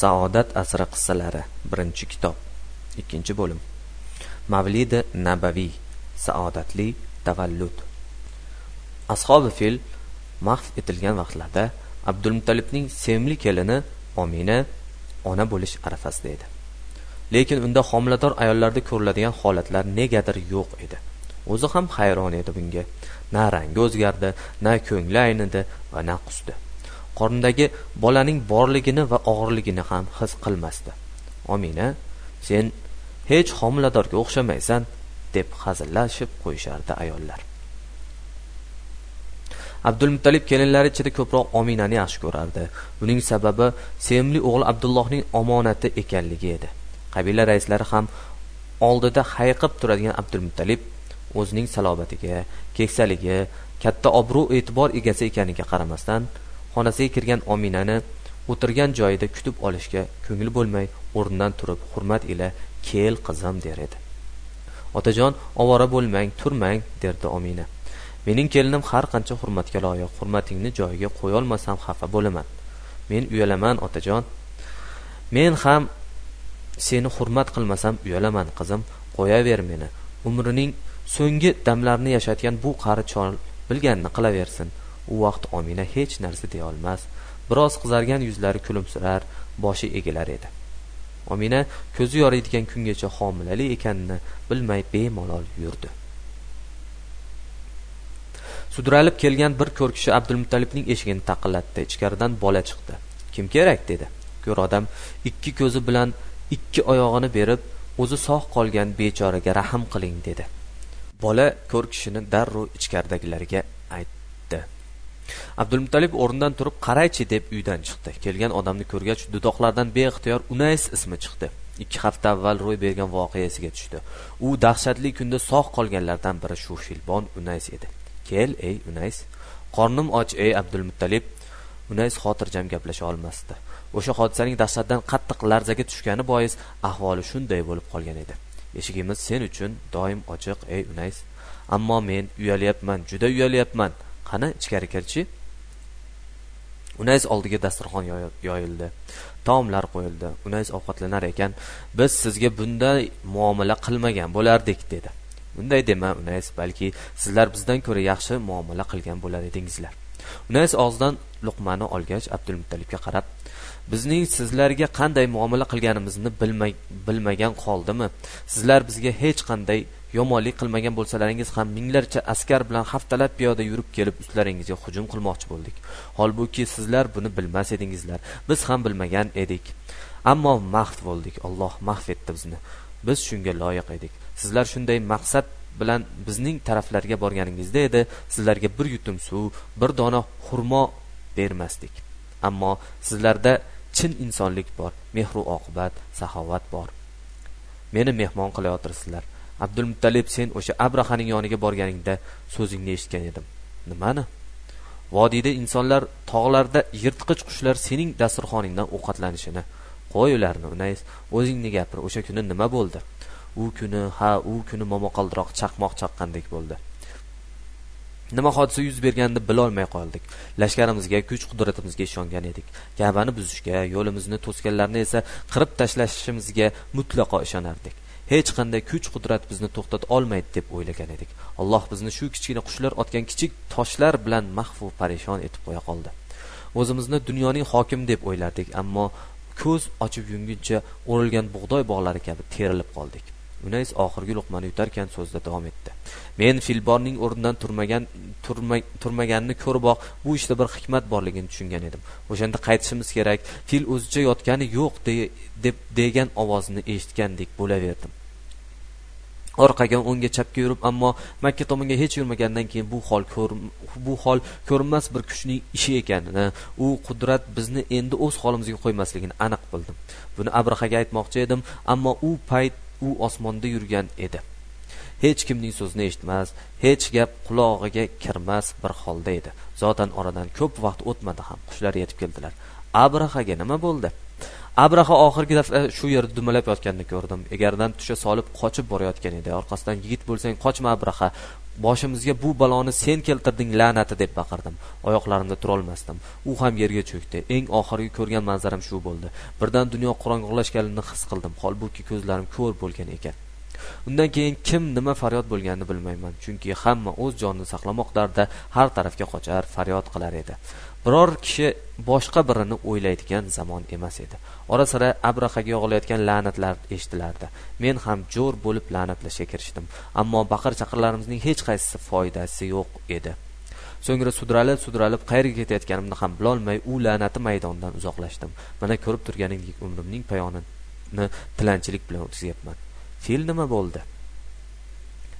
saodat asri qissalari birinchi kitob ikkinchi bo'lim. Mavlidi nabaviy saodatli tavallud. Ashobi fil mahv etilgan vaqtlarda abdulmutalibning sevimli kelini omina ona bo'lish arafasida edi. Lekin unda homilador ayollarda ko'riladigan holatlar negadir yo'q edi. O'zi ham hayron edi bunga. Na rangi o'zgardi na ko'ngli aynidi va na qusdi qornidagi bolaning borligini va og'irligini ham his qilmasdi. Omina sen hech homiladorga o'xshamaysan deb hazillashib qo'yishardi ayollar. Abdulmuttalib kelinlari ichida ko'proq ominani yaxshi ko'rardi. Buning sababi sevimli o'g'li abdullohning omonati ekanligi edi. Qabila raislari ham oldida hayiqib turadigan abdulmuttalib o'zining salobatiga keksaligi katta obro' e'tibor egasi ekaniga qaramasdan xonasiga kirgan ominani o'tirgan joyida kutib olishga ko'ngli bo'lmay o'rnidan turib hurmat ila kel qizim der edi. Otajon ovora bo'lmang turmang derdi omina. Mening kelinim har qancha hurmatga loyiq. Hurmatingni joyiga qo'yolmasam xafa bo'laman. Men uyalaman otajon. Men ham seni hurmat qilmasam uyalaman qizim. Qo'yaver meni. Umrining so'nggi damlarini yashayotgan bu qari chol bilganini qilaversin. U vaqt omina hech narsa deyolmas biroz qizargan yuzlari kulimsirar boshi egilar edi. Omina ko'zi yoriydigan kungacha homilali ekanini bilmay bemalol yurdi. Sudralib kelgan bir ko'r kishi abdulmuttalibning eshigini taqillatdi ichkaridan bola chiqdi. Kim kerak? dedi. Ko'r odam ikki ko'zi bilan ikki oyog'ini berib o'zi sog' qolgan bechoraga rahm qiling dedi. Bola ko'r kishini darrov ichkaridagilarga aytdi. Abdulmuttalib o'rnidan turib qaraychi? deb uydan chiqdi. Kelgan odamni ko'rgach dudoqlaridan beixtiyor unays ismi chiqdi. Ikki hafta avval ro'y bergan voqea esiga tushdi. U dahshatli kunda sog' qolganlardan biri shu filbon unays edi. Kel ey unays qornim och ey abdulmuttalib unays xotirjam gaplasha olmasdi. O'sha hodisaning dahshatdan qattiq larzaga tushgani bois ahvoli shunday bo'lib qolgan edi. Eshigimiz sen uchun doim ochiq ey unays ammo men uyalyapman juda uyalyapman qani ichkari kirchi. Unays oldiga dasturxon yoyildi. Taomlar qo'yildi. Unays ovqatlanar ekan. Biz sizga bunday muomala qilmagan bo'lardik dedi. Bunday dema unays balki sizlar bizdan ko'ra yaxshi muomala qilgan bo'lar edingizlar. Unays og'zidan luqmani olgach abdulmuttalibga qarab bizning sizlarga qanday muomala qilganimizni bilmagan qoldimi? Sizlar bizga hech qanday yomonlik qilmagan bo'lsalaringiz ham minglarcha askar bilan haftalab piyoda yurib kelib ustlaringizga hujum qilmoqchi bo'ldik. Holbuki sizlar buni bilmas edingizlar. Biz ham bilmagan edik. Ammo mahv bo'ldik. Alloh mahv etdi bizni. Biz shunga loyiq edik. Sizlar shunday maqsad bilan bizning taraflarga borganingizda edi. Sizlarga bir yutum suv bir dona xurmo bermasdik. Ammo sizlarda chin insonlik bor. Mehru oqibat saxovat bor. Meni mehmon qilayotirsizlar. Abdulmuttalib sen o'sha abrahaning yoniga borganingda so'zingni eshitgan edim. Nimani? Vodiyda insonlar tog'larda yirtqich qushlar sening dasturxoningdan ovqatlanishini qo'y ularni unays o'zingni gapir o'sha kuni nima bo'ldi? U kuni ha u kuni momaqaldiroq chaqmoq chaqqandek bo'ldi. Nima hodisa yuz berganini bilolmay qoldik. Lashkarimizga kuch qudratimizga ishongan edik. Kabani buzishga yo'limizni to'sganlarni esa qirib tashlashimizga mutlaqo ishonardik. Hech qanday kuch qudrat bizni to'xtata olmaydi deb o'ylagan edik. Alloh bizni shu kichkina qushlar otgan kichik toshlar bilan mahvu parishon etib qo'ya qoldi. O'zimizni dunyoning hokimi deb o'ylardik ammo ko'z ochib yumguncha o'rilgan bug'doy bog'lari kabi terilib qoldik. Unays oxirgi luqmani yutarkan so'zida davom etdi. Men filborning o'rnidan turmagan turmaganini ko'riboq bu ishda bir hikmat borligini tushungan edim. O'shanda qaytishimiz kerak fil o'zicha yotgani yo'q deb degan ovozni eshitgandek bo'laverdim. Orqaga o'ngga chapga yurib ammo makka tomonga hech yurmagandan keyin bu hol bu hol ko'rinmas bir kuchning ishi ekanini u qudrat bizni endi o'z holimizga qo'ymasligini aniq bildim. Buni abrahaga aytmoqchi edim ammo u payt u osmonda yurgan edi. Hech kimning so'zini eshitmas hech gap qulog'iga kirmas bir holda edi. Zotan oradan ko'p vaqt o'tmadi ham qushlar yetib keldilar. Abrahaga nima bo'ldi? Abraha oxirgi daf'a e, shu yerda dumalab yotganini ko'rdim. Egardan tusha solib qochib borayotgan edi. Orqasidan yigit bo'lsang qochma abraha. Boshimizga bu baloni sen keltirding la'nati deb baqirdim. Oyoqlarimda turolmasdim. U ham yerga cho'kdi. Eng oxirgi ko'rgan manzaram shu bo'ldi. Birdan dunyo qorong'ilashganini his qildim. Holbuki ko'zlarim ko'r bo'lgan ekan. Undan keyin kim nima faryod bo'lganini bilmayman. Chunki hamma o'z jonini saqlamoq dardida har tarafga qochar faryod qilar edi. Biror kishi boshqa birini o'ylaydigan zamon emas edi. Ora sira abrahaga yog'ilayotgan la'natlar eshitilardi. Men ham jo'r bo'lib la'natlashga kirishdim ammo baqir chaqirlarimizning hech qaysisi foydasi yo'q edi. So'ngra sudralib sudralib qayerga ketayotganimni ham bilolmay u la'nati maydonidan uzoqlashdim. Mana ko'rib turganingdek umrimning poyonini tilanchilik bilan o'tkazyapman. Fil nima bo'ldi?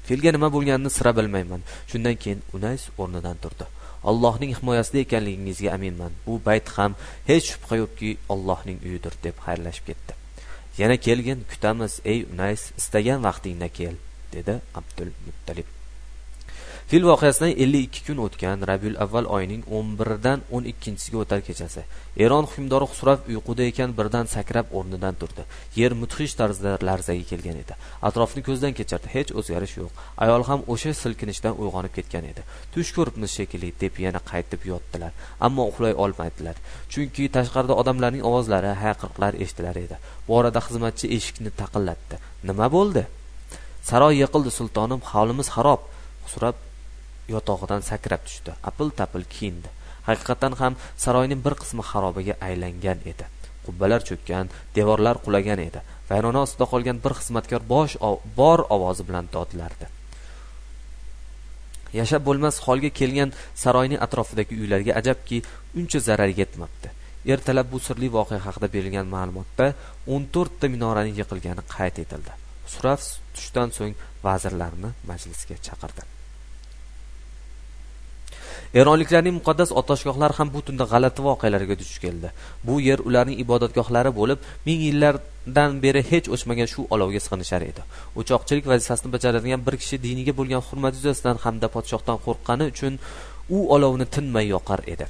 Filga nima bo'lganini sira bilmayman. Shundan keyin unays o'rnidan turdi. Allohning himoyasida ekanligingizga aminman. Bu bayt ham hech shubha yo'qki allohning uyidir deb xayrlashib ketdi. Yana kelgin kutamiz ey unays istagan vaqtingda kel dedi abdul muttalib. Fil voqeasidan ellik ikki kun o'tgan rabiul avval oyining o'n biridan o'n ikkinchisiga o'tar kechasi eron hukmdori husrav uyquda ekan birdan sakrab o'rnidan turdi. Yer mudhish tarzda larzaga kelgan edi. Atrofni ko'zdan kechirdi. Hech o'zgarish yo'q. Ayol ham o'sha silkinishdan uyg'onib ketgan edi. Tush ko'ribmiz shekilli deb yana qaytib yotdilar. Ammo uxlay olmadilar chunki tashqarida odamlarning ovozlari hayqiriqlar eshitilar edi. Bu orada xizmatchi eshikni taqillatdi. Nima bo'ldi? Saroy yiqildi sultonim holimiz xarob. Xusrab yotog'idan sakrab tushdi. Apil tapil kiyindi. Haqiqatan ham saroyning bir qismi xarobaga aylangan edi. Qubbalar cho'kkan devorlar qulagan edi vayrona ostida qolgan bir xizmatkor bosh bor ovozi bilan dodlardi. Yashab bo'lmas holga kelgan saroyning atrofidagi uylarga ajabki uncha zarar yetmabdi. Ertalab bu sirli voqea haqida berilgan ma'lumotda o'n to'rtta minoraning yiqilgani qayd etildi. Suraf tushdan so'ng vazirlarni majlisga chaqirdi. Eronliklarning muqaddas otashgohlari ham bu tunda g'alati voqealarga duch keldi. Bu yer ularning ibodatgohlari bo'lib ming yillardan beri hech o'chmagan shu olovga sig'inishar edi. O'choqchilik vazifasini bajaradigan bir kishi diniga bo'lgan hurmati yuzasidan hamda podshohdan qo'rqqani uchun u olovni tinmay yoqar edi.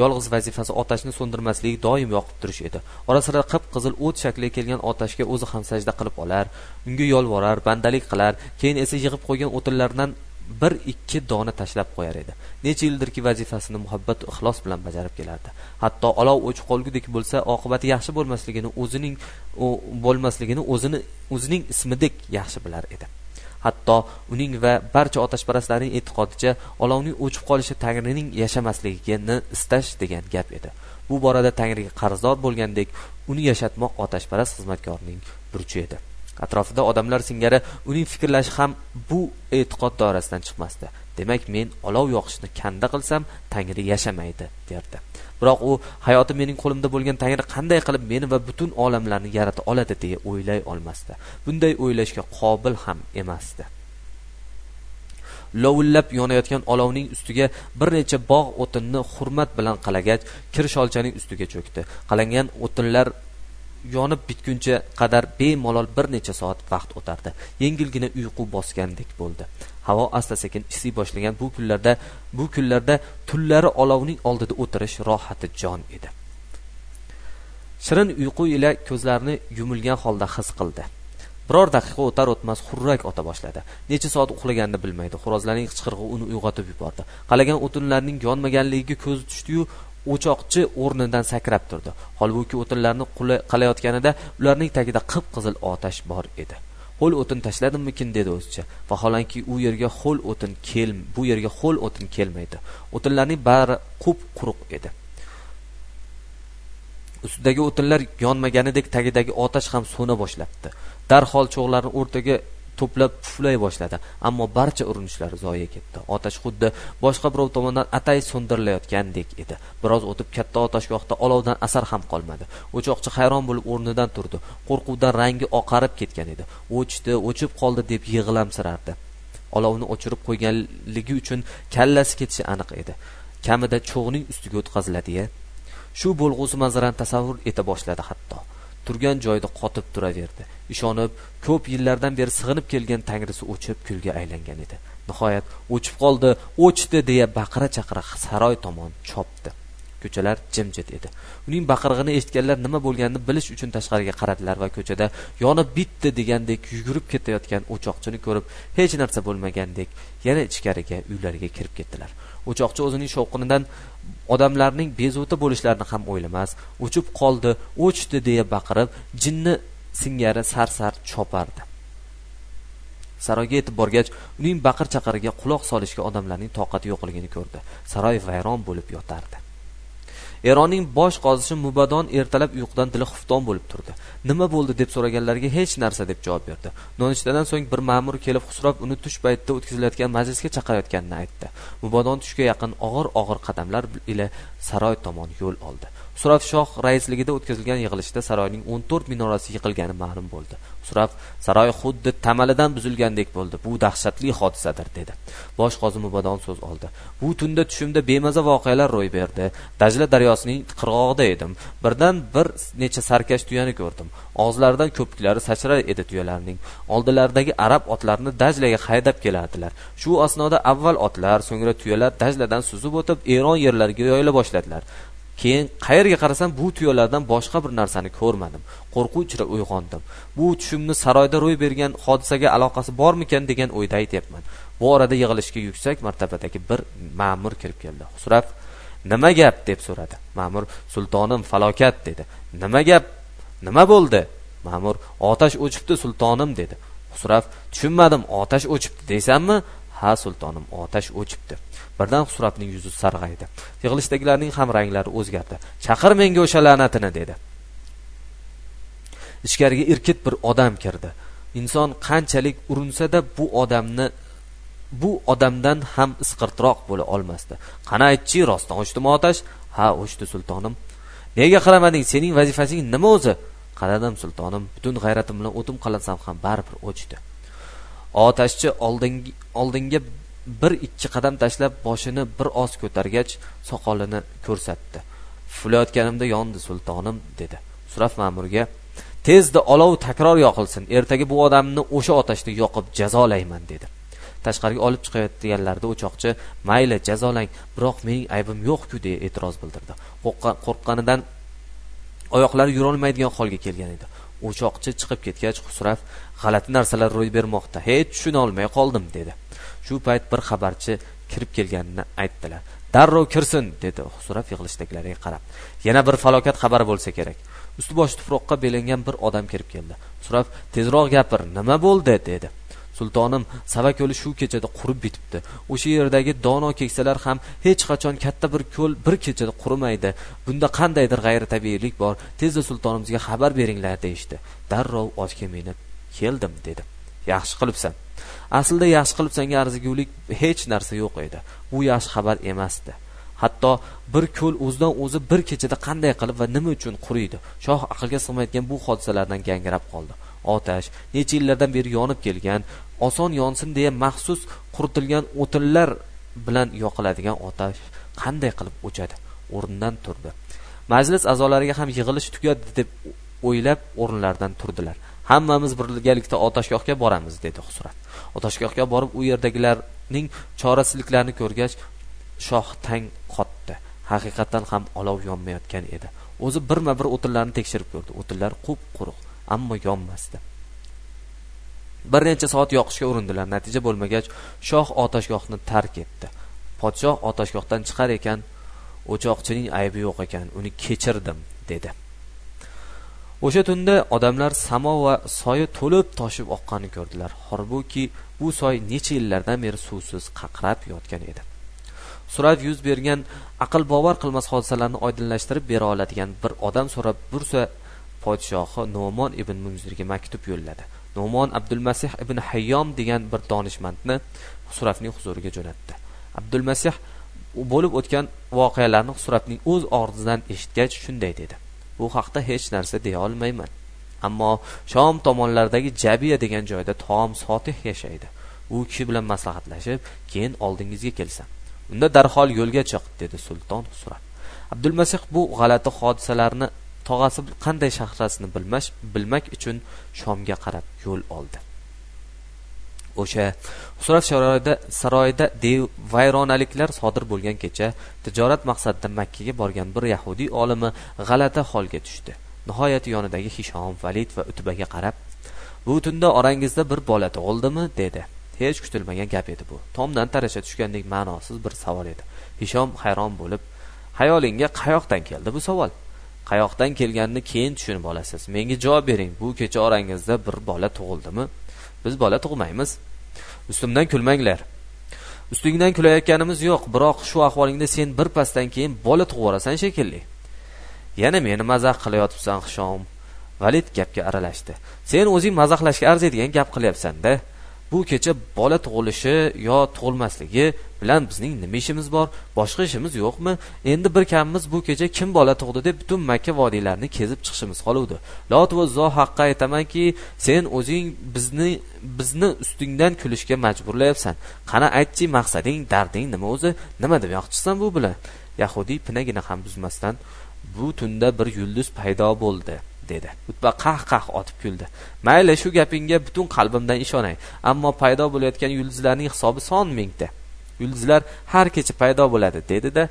Yolg'iz vazifasi otashni so'ndirmaslik doim yoqib turish edi. Ora sira qip qizil o't shakliga kelgan otashga o'zi ham sajda qilib olar unga yolvorar bandalik qilar keyin esa yig'ib qo'ygan o'tinlardan bir ikki dona tashlab qo'yar edi. Necha yildirki vazifasini muhabbat ixlos bilan bajarib kelardi. Hatto olov o'chib qolgudek bo'lsa oqibati yaxshi bo'lmasligini o'zining bo'lmasligini o'zini o'zining ismidek yaxshi bilar edi. Hatto uning va barcha otashparastlarning e'tiqodicha olovning o'chib qolishi tangrining yashamasligini istash degan gap edi. Bu borada tangriga qarzdor bo'lgandek uni yashatmoq otashparast xizmatkorning burchi edi. Atrofida odamlar singari uning fikrlashi ham bu e'tiqod doirasidan chiqmasdi. Demak men olov yoqishni kanda qilsam tangri yashamaydi derdi. Biroq u hayoti mening qo'limda bo'lgan tangri qanday qilib meni va butun olamlarni yarata oladi? deya o'ylay olmasdi. Bunday o'ylashga qobil ham emasdi. Lovullab yonayotgan olovning ustiga bir necha bog' o'tinni hurmat bilan qalagach kir sholchaning ustiga cho'kdi. Qalangan o'tinlar yonib bitguncha qadar bemalol bir necha soat vaqt o'tardi. Yengilgina uyqu bosgandek bo'ldi. Havo asta sekin isiy boshlagan bu kunlarda bu kunlarda tunlari olovning oldida o'tirish rohati jon edi. Shirin uyqu ila ko'zlarini yumilgan holda his qildi. Biror daqiqa o'tar o'tmas xurrak ota boshladi. Necha soat uxlaganini bilmaydi. Xo'rozlarning qichqirig'i uni uyg'otib yubordi. Qalagan o'tinlarning yonmaganligiga ko'zi tushdiyu o'choqchi o'rnidan sakrab turdi. Holbuki o'tinlarni qalayotganida ularning tagida qip qizil otash bor edi. Ho'l o'tin tashladimmikin dedi o'zicha. Vaholanki u yerga ho'l o'tin kel bu yerga ho'l o'tin kelmaydi. O'tinlarning bari qup quruq edi. Ustidagi o'tinlar yonmaganidek tagidagi otash ham so'na boshlabdi. Darhol cho'g'larni o'rtaga to'plab puflay boshladi. Ammo barcha urinishlari zoye ketdi. Otash xuddi boshqa birov tomonidan atay so'ndirilayotgandek edi. Biroz o'tib katta otashgohda olovdan asar ham qolmadi. O'choqchi hayron bo'lib o'rnidan turdi. Qo'rquvdan rangi oqarib ketgan edi. O'chdi o'chib qoldi deb yig'lamsirardi. Olovni o'chirib qo'yganligi uchun kallasi ketishi aniq edi. Kamida cho'g'ning ustiga o'tkaziladi ya shu bo'lg'usi manzarani tasavvur eta boshladi hatto. Turgan joyida qotib turaverdi. Ishonib ko'p yillardan beri sig'inib kelgan tangrisi o'chib kulga aylangan edi. Nihoyat o'chib qoldi o'chdi deya baqira chaqira saroy tomon chopdi. Ko'chalar jimjit edi. Uning baqirig'ini eshitganlar nima bo'lganini bilish uchun tashqariga qaradilar va ko'chada yonib bitdi degandek yugurib ketayotgan o'choqchini ko'rib hech narsa bo'lmagandek yana ichkariga uylariga kirib ketdilar. O'choqchi o'zining shovqinidan odamlarning bezovta bo'lishlarini ham o'ylamas o'chib qoldi o'chdi deya baqirib jinni singari sar sar chopardi. Saroyga yetib borgach uning baqir chaqiriga quloq solishga odamlarning toqati yo'qligini ko'rdi. Saroy vayron bo'lib yotardi. Eronning bosh qozisi mubadon ertalab uyqudan dili xufton bo'lib turdi. Nima bo'ldi deb so'raganlarga hech narsa deb javob berdi. Nonushtadan so'ng bir ma'mur kelib xusrov uni tush paytida o'tkazilayotgan majlisga chaqirayotganini aytdi. Mubadon tushga yaqin og'ir og'ir qadamlar ila saroy tomon yo'l oldi. Suraf shoh raisligida o'tkazilgan yig'ilishda saroyning o'n to'rt minorasi yiqilgani ma'lum bo'ldi. Suraf saroy xuddi tamalidan buzilgandek bo'ldi. Bu dahshatli hodisadir dedi. Bosh qozi mubodon so'z oldi. Bu tunda tushimda bemaza voqealar ro'y berdi. Dajla daryosining qirg'og'ida edim. Birdan bir necha sarkash tuyani ko'rdim. Og'zlaridan ko'piklari sachrar edi tuyalarning oldilaridagi arab otlarini dajlaga haydab kelardilar. Shu asnoda avval otlar so'ngra tuyalar dajladan suzib o'tib eron yerlariga yoyila boshladilar. Keyin qayerga qarasam bu tuyalardan boshqa bir narsani ko'rmadim. Qo'rquv ichra uyg'ondim. Bu tushimni saroyda ro'y bergan hodisaga aloqasi bormikan degan o'yda aytyapman. Bu orada yig'ilishga yuksak martabadagi bir ma'mur kirib keldi. Husrav nima gap? deb so'radi. Ma'mur sultonim falokat dedi. Nima gap? Nima bo'ldi? Ma'mur otash o'chibdi sultonim dedi. Husrav tushunmadim otash o'chibdi deysanmi ha sultonim otash o'chibdi. Birdan husravning yuzi sarg'aydi. Yig'ilishdagilarning ham ranglari o'zgardi. Chaqir menga o'sha la'natini dedi. Ichkariga irkit bir odam kirdi. Inson qanchalik urinsada bu odamni bu odamdan ham isqirtiroq bo'la olmasdi. Qani aytchi rostdan ochdimi otash? Ha o'chdi sultonim. Nega qaramading sening vazifasing nima o'zi? Qaradim sultonim. Butun g'ayratim bilan o'tim qalasam ham baribir o'chdi. Otashchi oldinga bir ikki qadam tashlab boshini bir oz ko'targach soqolini ko'rsatdi. Fulayotganimda yondi sultonim dedi. Suraf ma'murga tezda olov takror yoqilsin ertaga bu odamni o'sha otashda yoqib jazolayman dedi. Tashqariga olib chiqayotganlarida o'choqchi mayli jazolang biroq mening aybim yo'q-ku deya e'tiroz bildirdi. Qo'rqqanidan oyoqlari yurolmaydigan holga kelgan edi. O'choqchi chiqib ketgach husraf g'alati narsalar ro'y bermoqda. Hech tushuna olmay qoldim dedi. Shu payt bir xabarchi kirib kelganini aytdilar. Darrov kirsin dedi. Husrab yig'ilishdagilarga qarab. Yana bir falokat xabari bo'lsa kerak. Usti boshi tuproqqa belangan bir odam kirib keldi. Husrab tezroq gapir nima bo'ldi? dedi. Sultonim sava ko'li shu kechada qurib bitibdi. O'sha yerdagi dono keksalar ham hech qachon katta bir ko'l bir kechada qurimaydi. Bunda qandaydir g'ayritabiiylik bor. Tezda sultonimizga xabar beringlar deyishdi. Darrov otga minib keldim dedi. Yaxshi qilibsan. Aslida yaxshi qilibsanga arzigulik hech narsa yo'q edi. Bu yaxshi xabar emasdi. Hatto bir ko'l o'zidan o'zi bir kechada qanday qilib va nima uchun quriydi? Shoh aqlga sig'maydigan bu hodisalardan gangrab qoldi. Otash necha yillardan beri yonib kelgan oson yonsin deya maxsus quritilgan o'tinlar bilan yoqiladigan otash qanday qilib o'chadi? O'rnidan turdi. Majlis a'zolariga ham yig'ilish tugadi deb o'ylab o'rinlaridan turdilar. Hammamiz birgalikda otashgohga boramiz dedi husrat otashgohga borib u yerdagilarning chorasizliklarini ko'rgach shoh tang qotdi. Haqiqatdan ham olov yonmayotgan edi. O'zi birma bir o'tinlarni tekshirib ko'rdi. O'tinlar qup quruq ammo yonmasdi. Bir necha soat yoqishga urindilar. Natija bo'lmagach shoh otashgohni tark etdi. Podshoh otashgohdan chiqar ekan o'choqchining aybi yo'q ekan uni kechirdim dedi. O'sha tunda odamlar samo va soyi to'lib toshib oqqanini ko'rdilar. Holbuki bu soy necha yillardan beri suvsiz qaqrab yotgan edi. Surat yuz bergan aql bovar qilmas hodisalarni oydinlashtirib bera oladigan bir odam so'rab bursa podshohi no'mon ibn munzirga maktub yo'lladi. No'mon abdulmasih ibn hayyom degan bir donishmandni surafning huzuriga jo'natdi. Abdulmasih bo'lib o'tgan voqealarni surafning o'z og'zidan eshitgach shunday dedi. Bu haqda hech narsa deya olmayman. Ammo shom tomonlaridagi jabiya degan joyda taom sotih yashaydi. U kishi bilan maslahatlashib keyin oldingizga kelsam. Unda darhol yo'lga chiq dedi sulton surat abdulmasih bu g'alati hodisalarni tog'asi qanday shahrasini bilmak uchun shomga qarab yo'l oldi. O'sha xusrav saroyida saroyida vayronaliklar sodir bo'lgan kecha tijorat maqsadida makkaga borgan bir yahudiy olimi g'alati holga tushdi. Nihoyat yonidagi hishom valid va utbaga qarab bu tunda orangizda bir bola tug'ildimi? dedi. Hech kutilmagan gap edi bu. Tomdan tarasha tushgandek ma'nosiz bir savol edi. Hishom hayron bo'lib xayolingga qayoqdan keldi bu savol? Qayoqdan kelganini keyin tushunib olasiz. Menga javob bering. Bu kecha orangizda bir bola tug'ildimi? Biz bola tug'maymiz. Ustimdan kulmanglar. Ustingdan kulayotganimiz yo'q biroq shu ahvolingda sen bir pasdan keyin bola tug'vorasan shekilli. Yana meni mazax qilayotibsan hishom valid gapga aralashdi. Sen o'zing mazaxlashga arziydigan gap qilyapsanda. Bu kecha bola tug'ilishi yo tug'ilmasligi bilan bizning nima ishimiz bor boshqa ishimiz yo'qmi? Endi bir kamimiz bu kecha kim bola tug'di deb butun makka vodiylarini kezib chiqishimiz qoluvdi. Lot va zo haqqa aytamanki sen o'zing bizni bizni ustingdan kulishga majburlayapsan. Qani aytchi maqsading darding nima o'zi? Nima demoqchisan bu bilan? Yahudiy pinagina ham buzmasdan bu tunda bir yulduz paydo bo'ldi. Dedi. Utba qah qah otib kuldi. Mayli shu gapingga butun qalbimdan ishonay. Ammo paydo bo'layotgan yulduzlarning hisobi son mingta. Yulduzlar har kecha paydo bo'ladi dedi da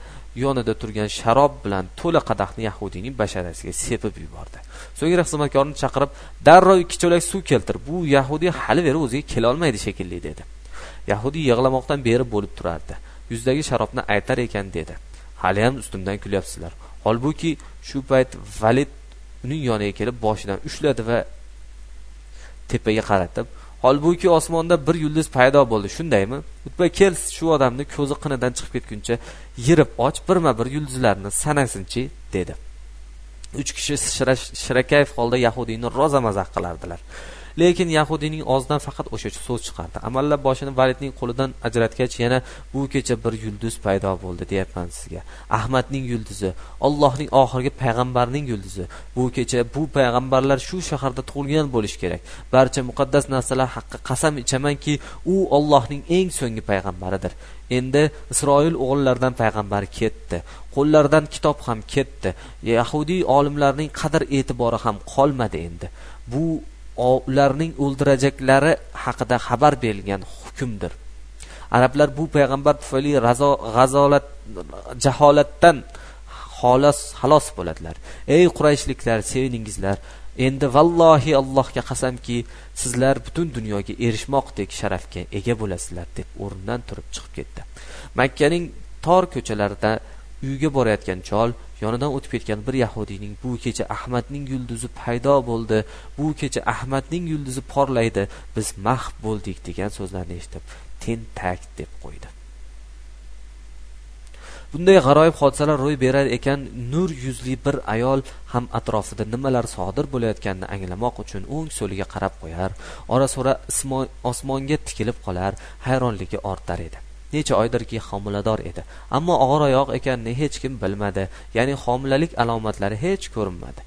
yonida turgan sharob bilan to'la qadahni yahudiyning basharasiga sepib yubordi. So'ngra xizmatkorni chaqirib darrov ikki cho'lak suv keltir bu yahudiy hali beri o'ziga kelolmaydi shekilli dedi. Yahudiy yig'lamoqdan beri bo'lib turardi. Yuzdagi sharobni aytar ekan dedi. Haliyam ustimdan kulyapsizlar. Holbuki shu payt valid uning yoniga kelib boshidan ushladi va tepaga qaratib holbuki osmonda bir yulduz paydo bo'ldi shundaymi? Utba kel shu odamni ko'zi qinidan chiqib ketguncha yirib och birma bir yulduzlarni sanasinchi dedi. Uch kishi shirakayf holda yahudiyni roza mazax qilardilar. Lekin yahudiyning og'zidan faqat o'sha so'z chiqardi. Amallab boshini validning qo'lidan ajratgach yana bu kecha bir yulduz paydo bo'ldi deyapman sizga. Ahmadning yulduzi allohning oxirgi payg'ambarning yulduzi. Bu kecha bu payg'ambarlar shu shaharda tug'ilgan bo'lishi kerak. Barcha muqaddas narsalar haqqa qasam ichamanki u ollohning eng so'nggi payg'ambaridir. Endi isroil o'g'illaridan payg'ambar ketdi. Qo'llaridan kitob ham ketdi. Yahudiy olimlarning qadr e'tibori ham qolmadi endi. Bu ularning o'ldirajaklari haqida xabar berilgan hukmdir. Arablar bu payg'ambar tufayli g'azolat jaholatdan xolos xalos bo'ladilar. Ey qurayshliklar seviningizlar endi vallohi allohga qasamki sizlar butun dunyoga erishmoqdek sharafga ega bo'lasizlar deb o'rnidan turib chiqib ketdi. Makkaning tor ko'chalarida uyga borayotgan chol yonidan o'tib ketgan bir yahudiyning bu kecha ahmadning yulduzi paydo bo'ldi bu kecha ahmadning yulduzi porlaydi biz mahv bo'ldik degan so'zlarni eshitib tentak deb qo'ydi. Bunday g'aroyib hodisalar ro'y berar ekan nur yuzli bir ayol ham atrofida nimalar sodir bo'layotganini anglamoq uchun o'ng so'liga qarab qo'yar ora sora osmonga tikilib qolar hayronligi ortar edi. Necha oydirki homilador edi. Ammo og'ir oyoq ekanini hech kim bilmadi. Ya'ni homilalik alomatlari hech ko'rinmadi.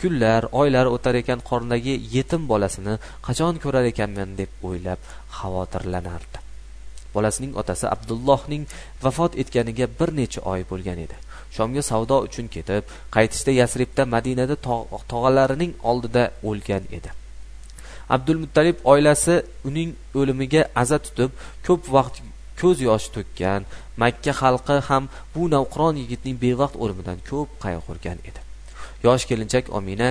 Kunlar oylar o'tar ekan qornidagi yetim bolasini qachon ko'rar ekanman deb o'ylab xavotirlanardi. Bolasining otasi abdullohning vafot etganiga bir necha oy bo'lgan edi. Shomga savdo uchun ketib qaytishda yasribda madinada tog'alarining oldida o'lgan edi. Abdulmuttalib oilasi uning o'limiga aza tutib ko'p vaqt ko'z yoshi to'kkan makka xalqi ham bu navqiron yigitning bevaqt o'limidan ko'p qayg'urgan edi. Yosh kelinchak omina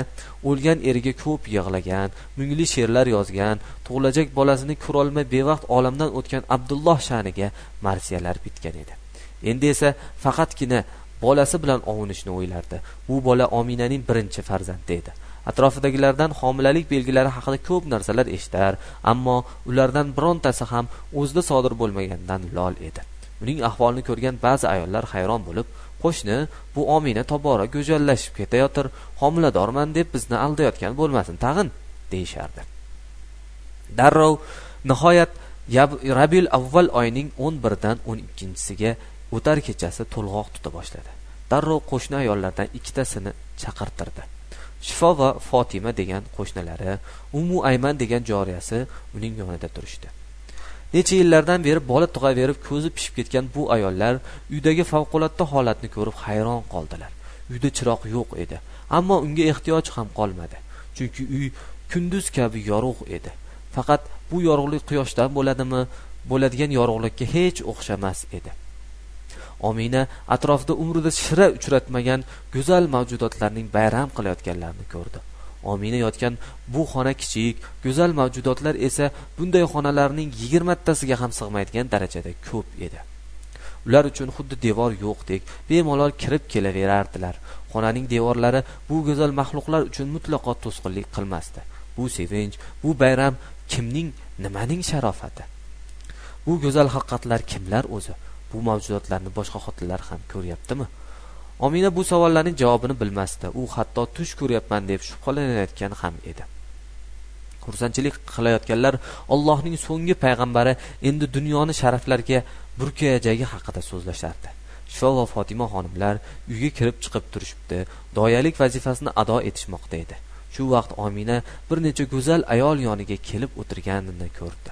o'lgan eriga ko'p yig'lagan mungli she'rlar yozgan tug'ilajak bolasini ko'rolmay bevaqt olamdan o'tgan abdulloh sha'niga marsiyalar bitgan edi. Endi esa faqatgina bolasi bilan ovunishni o'ylardi. Bu bola ominaning birinchi farzandi edi. Atrofidagilardan homilalik belgilari haqida ko'p narsalar eshitar ammo ulardan birontasi ham o'zida sodir bo'lmaganidan lol edi. Uning ahvolini ko'rgan ba'zi ayollar hayron bo'lib qo'shni bu omina tobora go'zallashib ketayotir homiladorman deb bizni aldayotgan bo'lmasin tag'in deyishardi. Darrov nihoyat rabiul avval oyining o'n biridan o'n ikkinchisiga o'tar kechasi to'lg'oq tuta boshladi. Darrov qo'shni ayollardan ikkitasini chaqirtirdi. Shifo va fotima degan qo'shnilari umu ayman degan joriyasi uning yonida turishdi. Necha yillardan beri bola tug'averib ko'zi pishib ketgan bu ayollar uydagi favqulodda holatni ko'rib hayron qoldilar. Uyda chiroq yo'q edi ammo unga ehtiyoj ham qolmadi chunki uy kunduz kabi yorug' edi. Faqat bu yorug'lik quyoshdan bo'ladimi bo'ladigan yorug'likka hech o'xshamas edi. Omina atrofida umrida shira uchratmagan go'zal mavjudotlarning bayram qilayotganlarini ko'rdi. Omina yotgan bu xona kichik go'zal mavjudotlar esa bunday xonalarning yigirmatasiga ham sig'maydigan darajada ko'p edi. Ular uchun xuddi devor yo'qdek bemalol kirib kelaverardilar. Xonaning devorlari bu go'zal maxluqlar uchun mutlaqo to'sqinlik qilmasdi. Bu sevinch bu bayram kimning nimaning sharofati? Bu go'zal haqiqatlar kimlar o'zi? Bu mavjudotlarni boshqa xotinlar ham ko'ryaptimi? Omina bu savollarning javobini bilmasdi. U hatto tush ko'ryapman deb shubhalanayotgan ham edi. Xursandchilik qilayotganlar allohning so'nggi payg'ambari endi dunyoni sharaflarga burkayajagi haqida so'zlashardi. Shifo va fotima xonimlar uyga kirib chiqib turishibdi. Doyalik vazifasini ado etishmoqda edi. Shu vaqt omina bir necha go'zal ayol yoniga kelib o'tirganini ko'rdi.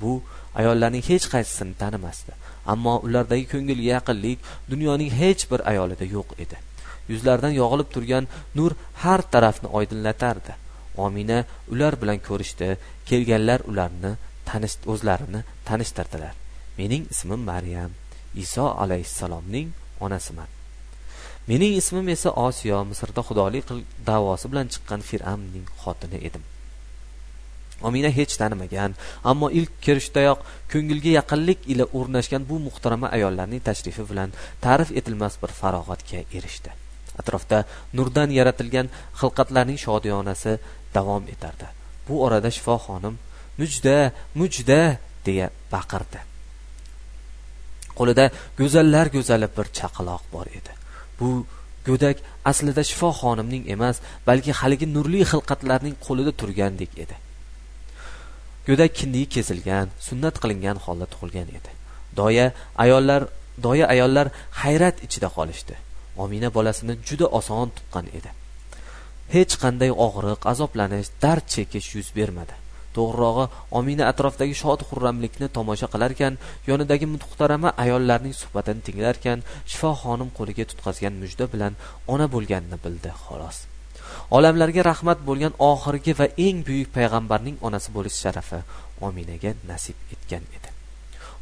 Bu ayollarning hech qaysisini tanimasdi. Ammo ulardagi ko'ngilga yaqinlik dunyoning hech bir ayolida yo'q edi. Yuzlaridan yog'ilib turgan nur har tarafni oydinlatardi. Omina ular bilan ko'rishdi kelganlar ularni tanish o'zlarini tanishtirdilar. Mening ismim maryam iso alayhissalomning onasiman. Mening ismim esa osiyo misrda xudolik da'vosi bilan chiqqan fir'avnning xotini edim. Omina hech tanimagan ammo ilk kirishdayoq ko'ngilga yaqinlik ila o'rnashgan bu muhtarama ayollarning tashrifi bilan ta'rif etilmas bir farog'atga erishdi. Atrofda nurdan yaratilgan xilqatlarning shodiyonasi davom etardi. Bu orada shifo xonim mujda mujda deya baqirdi. Qo'lida go'zallar go'zali bir chaqaloq bor edi. Bu go'dak aslida shifo xonimning emas balki haligi nurli xilqatlarning qo'lida turgandek edi. Go'dak kindigi kesilgan sunnat qilingan holda tug'ilgan edi. Doya ayollar doya ayollar hayrat ichida qolishdi. Omina bolasini juda oson tuqqan edi. Hech qanday og'riq azoblanish dard chekish yuz bermadi. To'g'rirog'i omina atrofdagi shod xurramlikni tomosha qilarkan yonidagi muhtarama ayollarning suhbatini tinglarkan shifo xonim qo'liga tutqazgan mujda bilan ona bo'lganini bildi xolos. Olamlarga rahmat bo'lgan oxirgi va eng buyuk payg'ambarning onasi bo'lish sharafi ominaga nasib etgan edi.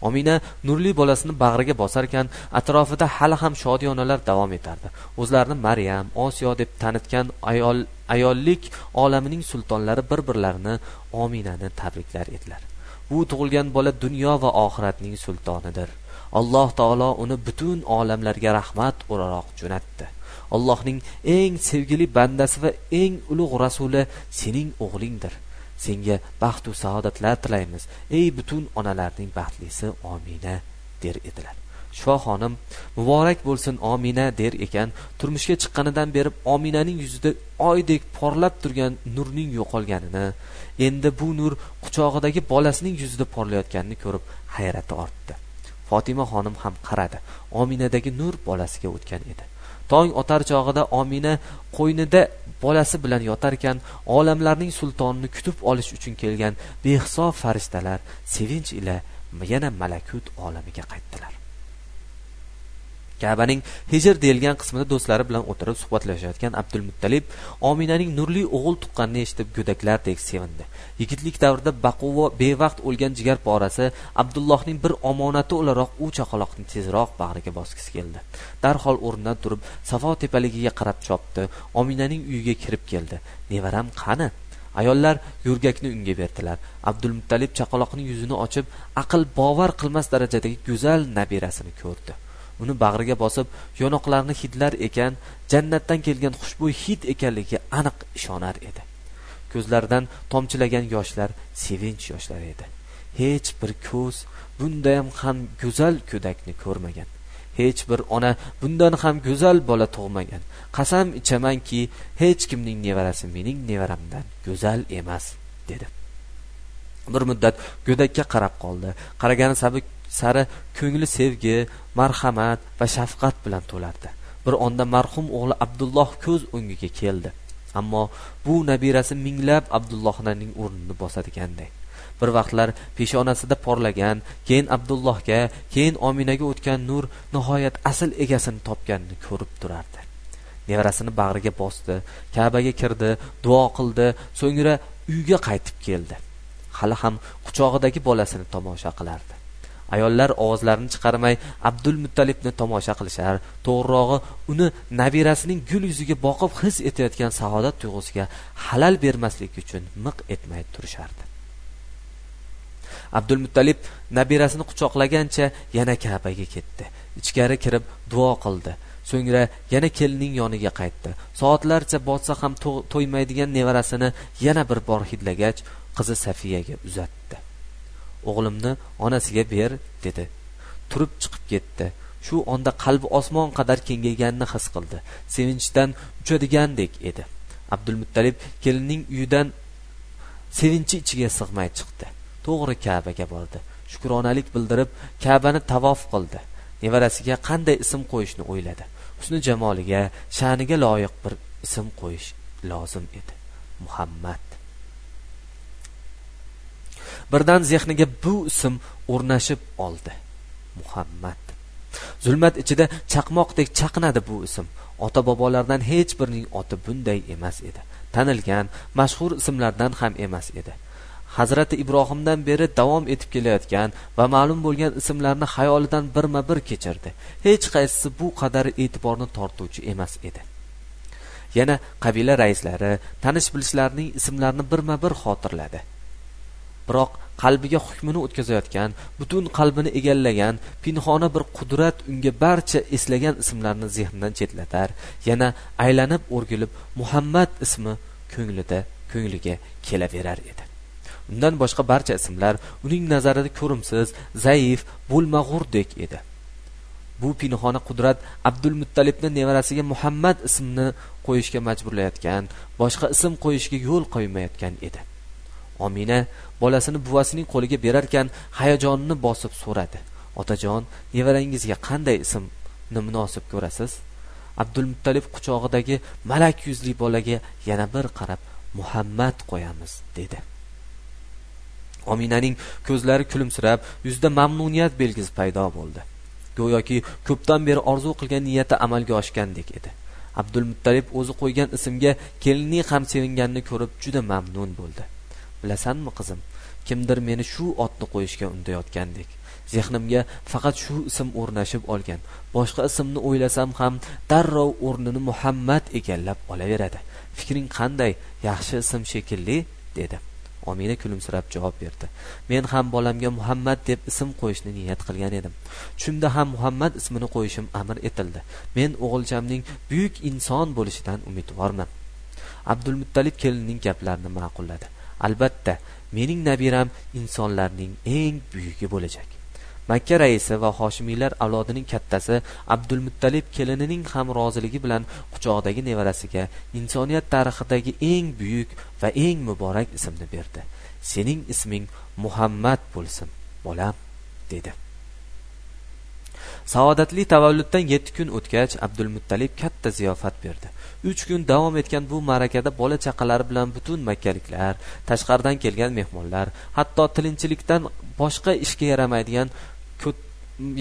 Omina nurli bolasini bag'riga bosarkan atrofida hali ham shodiyonalar davom etardi. O'zlarini maryam osiyo deb tanitgan ayol ayollik olamining sultonlari bir birlarini ominani tabriklar edilar. Bu tug'ilgan bola dunyo va oxiratning sultonidir. Alloh taolo uni butun olamlarga rahmat o'laroq jo'natdi. Allohning eng sevgili bandasi va eng ulug' rasuli sening o'g'lingdir. Senga baxtu saodatlar tilaymiz. Ey butun onalarning baxtlisi omina der edilar. Shifo xonim muborak bo'lsin omina der ekan. Turmushga chiqqanidan beri ominaning yuzida oydek porlab turgan nurning yo'qolganini endi bu nur quchog'idagi bolasining yuzida porlayotganini ko'rib hayrati ortdi. Fotima xonim ham qaradi. Ominadagi nur bolasiga o'tgan edi. Tong otar chog'ida omina qo'ynida bolasi bilan yotarkan olamlarning sultonini kutib olish uchun kelgan behisob farishtalar sevinch ila yana malakut olamiga qaytdilar. Kabaning hijr deyilgan qismida do'stlari bilan o'tirib suhbatlashayotgan abdulmuttalib ominaning nurli o'g'il tuqqanini eshitib go'daklardek sevindi. Yigitlik davrida baquvvo bevaqt o'lgan jigar porasi abdullohning bir omonati o'laroq u chaqaloqni tezroq bag'riga bosgisi keldi. Darhol o'rnidan turib safo tepaligiga qarab chopdi ominaning uyiga kirib keldi. Nevaram qani? Ayollar yo'rgakni unga berdilar. Abdulmuttalib chaqaloqning yuzini ochib aql bovar qilmas darajadagi go'zal nabirasini ko'rdi. Uni bag'riga bosib yonoqlarini hidlar ekan jannatdan kelgan xushbo'y hid ekanligiga aniq ishonar edi. Ko'zlaridan tomchilagan yoshlar sevinch yoshlari edi. Hech bir ko'z bundayam ham go'zal go'dakni ko'rmagan. Hech bir ona bundan ham go'zal bola tug'magan. Qasam ichamanki hech kimning nevarasi mening nevaramdan go'zal emas dedi. Bir muddat go'dakka qarab qoldi. Qaragani sabi sari ko'ngli sevgi marhamat va shafqat bilan to'lardi. Bir onda marhum o'g'li abdulloh ko'z o'ngiga keldi. Ammo bu nabirasi minglab abdullohlarning o'rnini bosadiganday. Bir vaqtlar peshonasida porlagan keyin abdullohga keyin ominaga o'tgan nur nihoyat asl egasini topganini ko'rib turardi. Nevarasini bag'riga bosdi kabaga kirdi duo qildi so'ngra uyga qaytib keldi. Hali ham quchog'idagi bolasini tomosha qilardi. Ayollar ovozlarini chiqarmay abdulmuttalibni tomosha qilishar. To'g'rirog'i uni nabirasining gul yuziga boqib his etayotgan saodat tuyg'usiga halal bermaslik uchun miq etmay turishardi. Abdulmuttalib nabirasini quchoqlagancha yana kabaga ketdi. Ichkari kirib duo qildi. So'ngra yana kelinning yoniga qaytdi. Soatlarcha botsa ham to'ymaydigan nevarasini yana bir bor hidlagach qizi safiyaga uzatdi. O'g'limni onasiga ber dedi. Turib chiqib ketdi. Shu onda qalbi osmon qadar kengayganini his qildi. Sevinchdan uchadigandek edi. Abdulmuttalib kelinning uyidan sevinchi ichiga sig'may chiqdi. To'g'ri kabaga bordi. Shukronalik bildirib kabani tavof qildi. Nevarasiga qanday ism qo'yishni o'yladi. Husni jamoliga sha'niga loyiq bir ism qo'yish lozim edi. Muhammad. Birdan zehniga bu ism o'rnashib oldi. Muhammad. Zulmat ichida chaqmoqdek chaqnadi bu ism. Ota bobolardan hech birining oti bunday emas edi. Tanilgan mashhur ismlardan ham emas edi. Hazrati ibrohimdan beri davom etib kelayotgan va ma'lum bo'lgan ismlarni xayolidan birma bir kechirdi. Hech qaysisi bu qadar e'tiborni tortuvchi emas edi. Yana qabila raislari tanish bilishlarning ismlarini birma bir xotirladi. Biroq qalbiga hukmini o'tkazayotgan butun qalbini egallagan pinhona bir qudrat unga barcha eslagan ismlarni zehnidan chetlatar yana aylanib o'rgilib muhammad ismi ko'nglida ko'ngliga kelaverar edi. Undan boshqa barcha ismlar uning nazarida ko'rimsiz zaif bo'lmag'urdek edi. Bu pinhona qudrat abdul muttalibni nevarasiga muhammad ismini qo'yishga majburlayotgan boshqa ism qo'yishga yo'l qo'ymayotgan edi. Omina bolasini buvasining qo'liga berarkan hayajonini bosib so'radi. Otajon nevarangizga qanday ismni munosib ko'rasiz? Abdulmuttalib quchog'idagi malak yuzli bolaga yana bir qarab muhammad qo'yamiz dedi. Ominaning ko'zlari kulimsirab yuzida mamnuniyat belgisi paydo bo'ldi. Go'yoki ko'pdan beri orzu qilgan niyati amalga oshgandek edi. Abdulmuttalib o'zi qo'ygan ismga kelinining ham sevinganini ko'rib juda mamnun bo'ldi. Bilasanmi qizim? Kimdir meni shu otni qo'yishga undayotgandek. Zehnimga faqat shu ism o'rnashib olgan boshqa ismni o'ylasam ham darrov o'rnini muhammad egallab olaveradi. Fikring qanday yaxshi ism shekilli? dedi. Omina kulimsirab javob berdi. Men ham bolamga muhammad deb ism qo'yishni niyat qilgan edim. Tushimda ham muhammad ismini qo'yishim amr etildi. Men o'g'ilchamning buyuk inson bo'lishidan umidvorman. Abdulmuttalib kelinining gaplarini ma'qulladi. Albatta mening nabiram insonlarning eng buyugi bo'lajak. Makka raisi va hoshimiylar avlodining kattasi abdulmuttalib kelinining ham roziligi bilan quchog'idagi nevarasiga insoniyat tarixidagi eng buyuk va eng muborak ismni berdi. Sening isming muhammad bo'lsin bolam dedi. Saodatli tavalluddan yetti kun o'tgach abdulmuttalib katta ziyofat berdi. Uch kun davom etgan bu ma'rakada bola chaqalari bilan butun makkaliklar tashqaridan kelgan mehmonlar hatto tilinchilikdan boshqa ishga yaramaydigan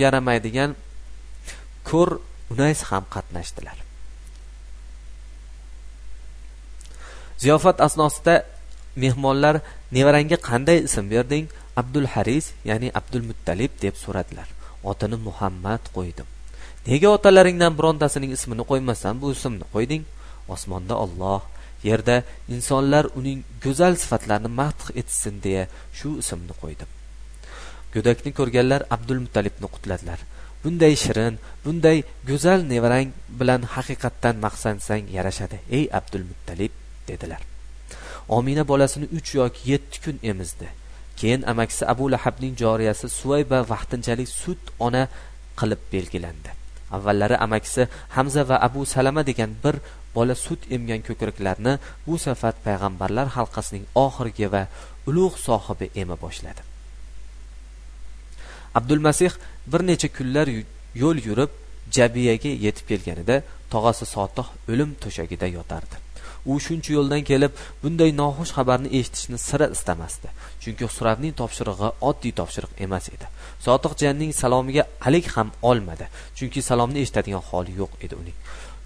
yaramaydigan ko'r unays ham qatnashdilar. Ziyofat asnosida mehmonlar nevarangga qanday ism berding? Abdulharis ya'ni abdulmuttalib deb so'radilar. Otini muhammad qo'ydim. Nega otalaringdan birontasining ismini qo'ymasdan bu ismni qo'yding? Osmonda olloh yerda insonlar uning go'zal sifatlarini madh etsin deya shu ismni qo'ydim. Go'dakni ko'rganlar abdulmuttalibni qutladilar. Bunday shirin bunday go'zal nevarang bilan haqiqatdan maqsansang yarashadi ey abdulmuttalib dedilar. Omina bolasini uch yoki yetti kun emizdi. Keyin amakisi abu lahabning joriyasi suvayba vaqtinchalik sut ona qilib belgilandi. Avvallari amakisi hamza va abu salama degan bir bola sut emgan ko'kraklarni bu safar payg'ambarlar halqasining oxirgi va ulug' sohibi ema boshladi. Abdulmasih bir necha kunlar yo'l yurib jabiyaga yetib kelganida tog'asi sotih o'lim to'shagida yotardi. U shuncha yo'ldan kelib bunday noxush xabarni eshitishni sira istamasdi. Chunki suratning topshirig'i oddiy topshiriq emas edi. Sotiqjonning jiyanning salomiga alik ham olmadi chunki salomni eshitadigan holi yo'q edi uning.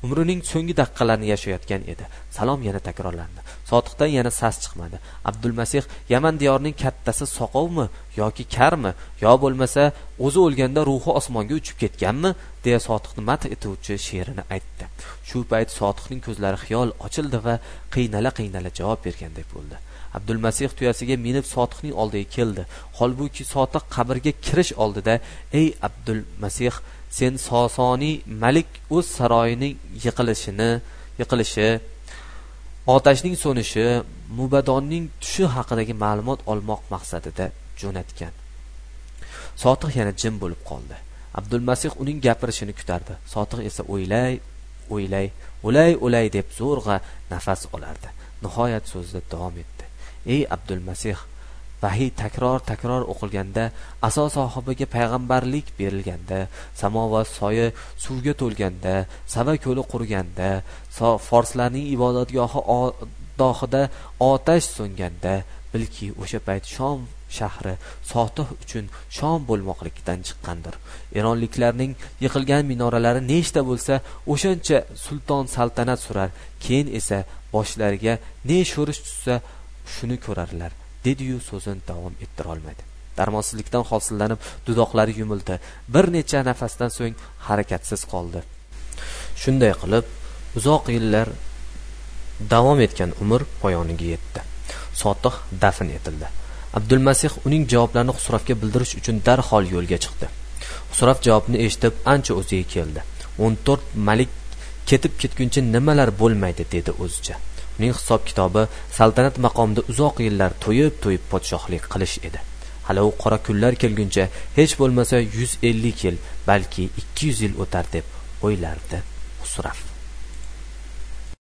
Umrining so'nggi daqiqalarini yashayotgan edi. Salom yana takrorlandi. Sotiqdan yana sas chiqmadi. Abdulmasih yaman diyorining kattasi soqovmi yoki karmi? Yo bo'lmasa o'zi o'lganda ruhi osmonga uchib ketganmi? deya sotiqni madh etuvchi she'rini aytdi. Shu payt sotiqning ko'zlari xiyol ochildi va qiynala qiynala javob bergandek bo'ldi. Abdulmasih tuyasiga minib sotiqning oldiga keldi. Holbuki sotiq qabrga kirish oldida ey abdulmasih sen sosoniy malik o'z saroyining yiqilishini yiqilishi otashning so'nishi mubadonning tushi haqidagi ma'lumot olmoq maqsadida jo'natgan. Sotiq yana jim bo'lib qoldi. Abdulmasih uning gapirishini kutardi. Sotiq esa o'ylay o'ylay o'lay o'lay deb zo'rg'a nafas olardi. Nihoyat so'zida davom etdi. Ey abdulmasih vahiy takror takror o'qilganda aso sohibiga payg'ambarlik berilganda samo va soya suvga to'lganda sava ko'li qurganda forslarning ibodatgohi dohida otash so'nganda bilki o'sha payt shom shahri sotih uchun shom bo'lmoqligidan chiqqandir. Eronliklarning yiqilgan minoralari nechta bo'lsa o'shancha sulton saltanat surar keyin esa boshlariga ne sho'rish tushsa shuni ko'rarlar. Dediyu so'zini davom ettirolmadi darmonsizlikdan hosillanib dudoqlari yumildi. Bir necha nafasdan so'ng harakatsiz qoldi. Shunday qilib uzoq yillar davom etgan umr poyoniga yetdi. Sotih dafn etildi. Abdulmasih uning javoblarini husrofga bildirish uchun darhol yo'lga chiqdi. Husrof javobni eshitib ancha o'ziga keldi. O'n to'rt malik ketib ketguncha nimalar bo'lmaydi dedi o'zicha. Uning hisob kitobi saltanat maqomida uzoq yillar to'yib to'yib podshohlik qilish edi. Hali u qora kunlar kelguncha hech bo'lmasa yuz ellik yil balki ikki yuz yil o'tar deb o'ylardi xusrav